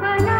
Bye-bye.